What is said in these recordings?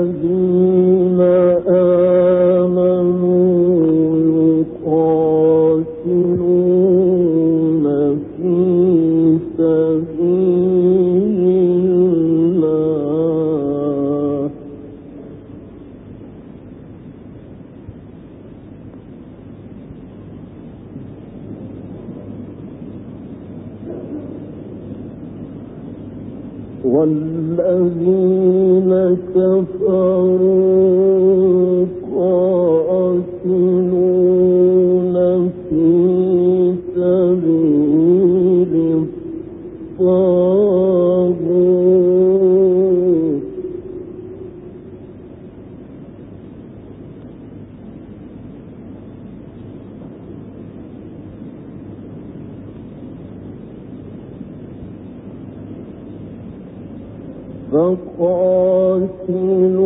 الذين فقاتلوا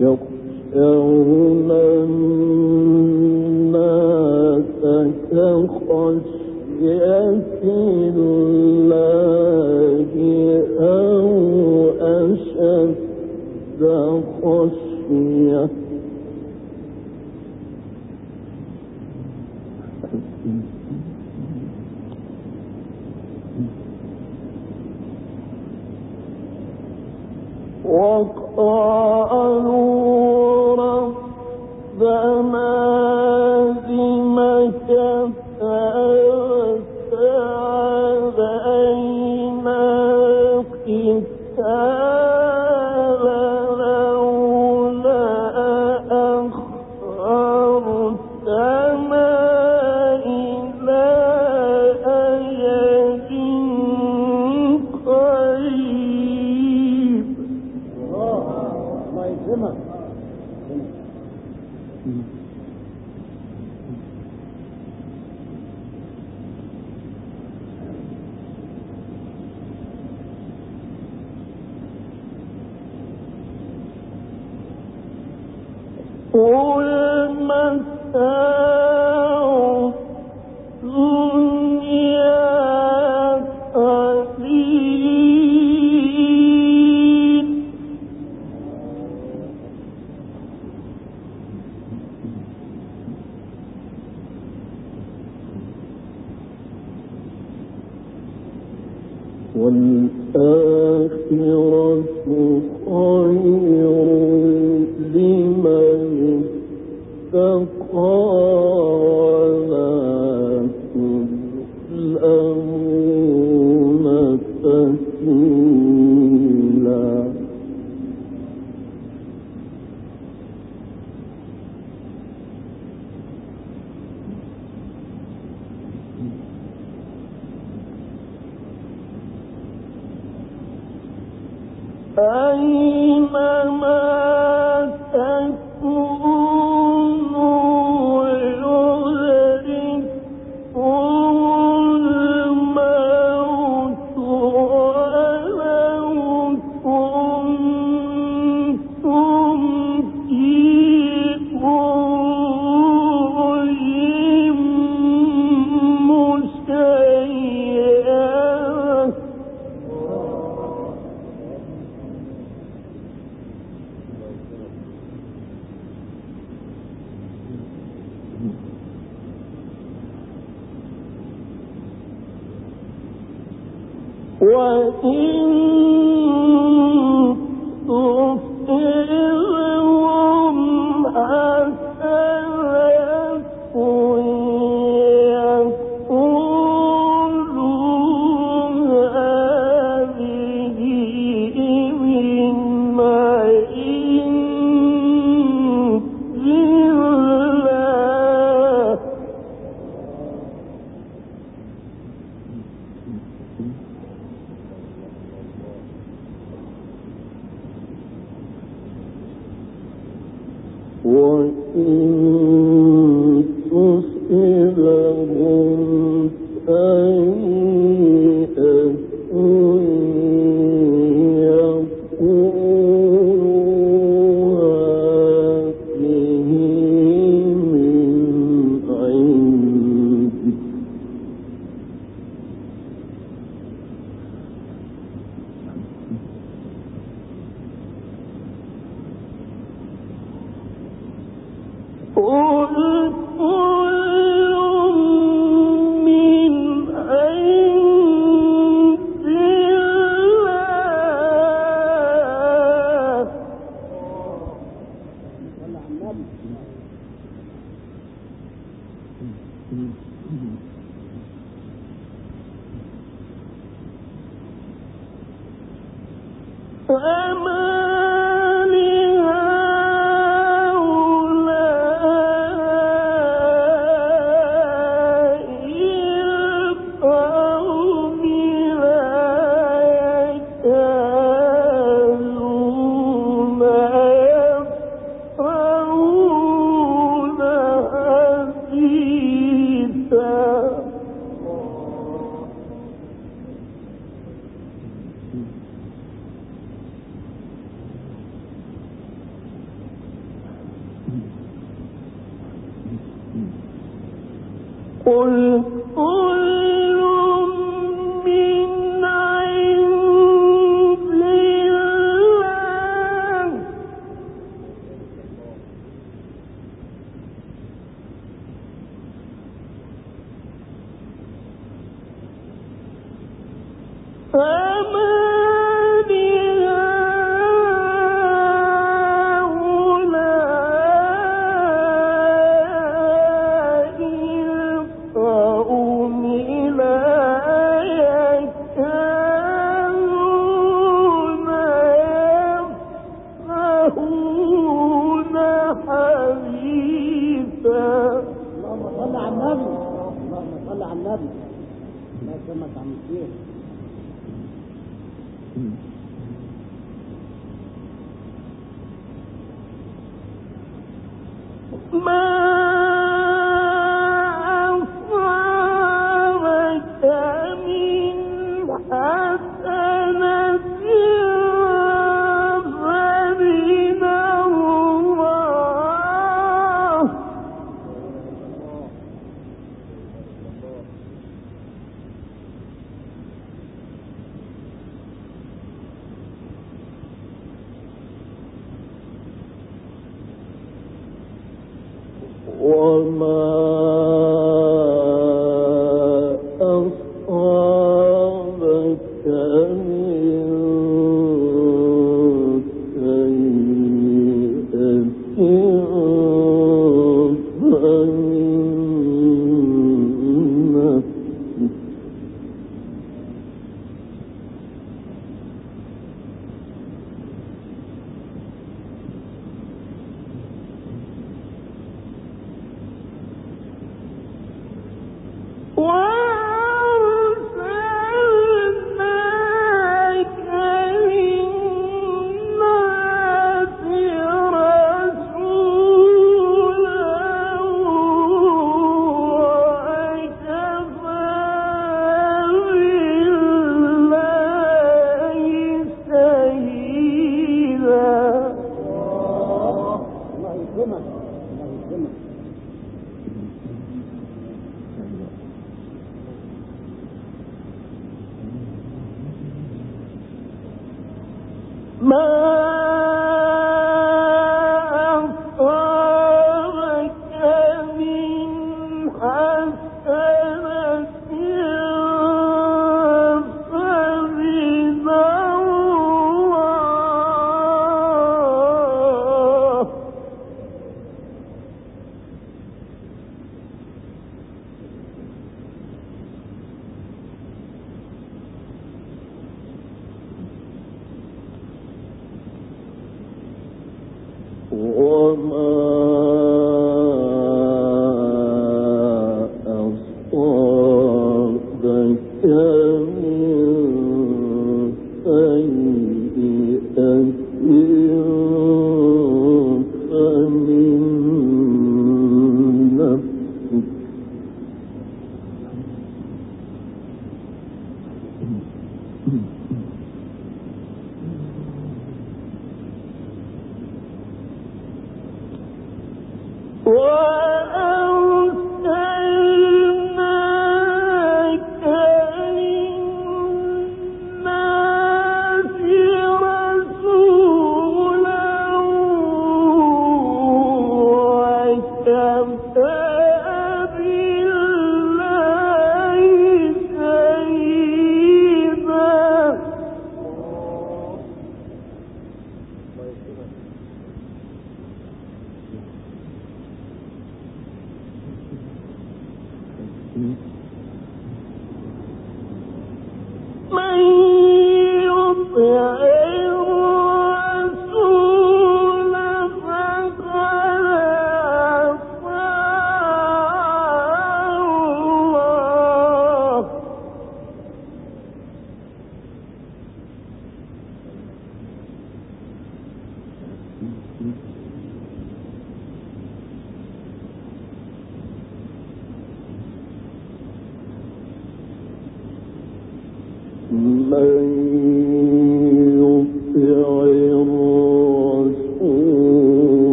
يخشون الناس كخشية قل متاع I'm a مبيتا اللهم صل على النبي. اللهم صل على النبي. لا سمك عن الشيخ ما 我们。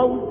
الله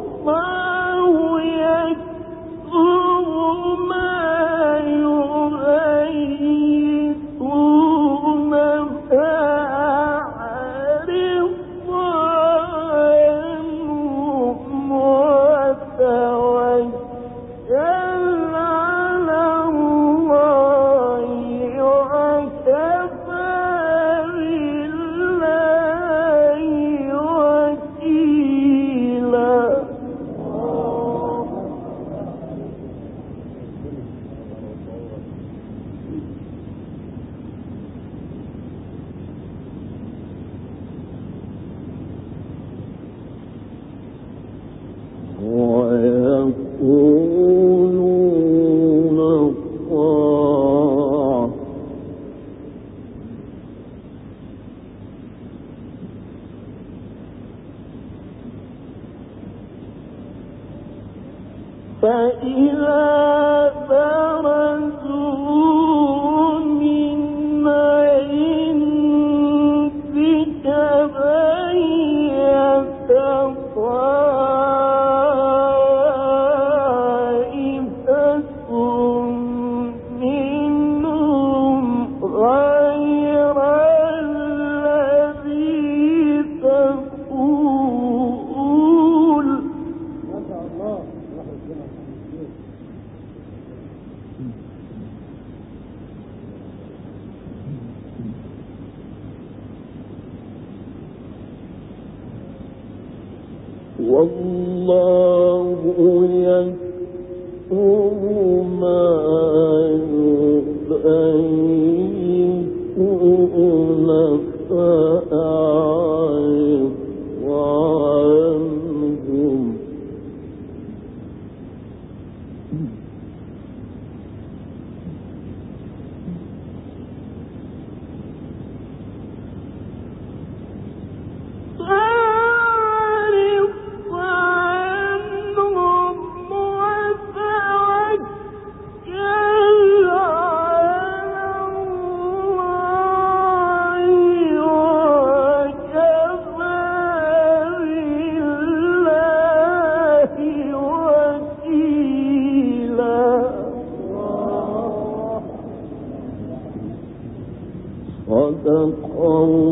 我